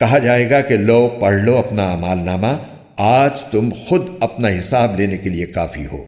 कहा जाएगा कि लो, पढ़ लो अपना अमालनामा। आज तुम खुद अपना हिसाब लेने के लिए काफ़ी हो।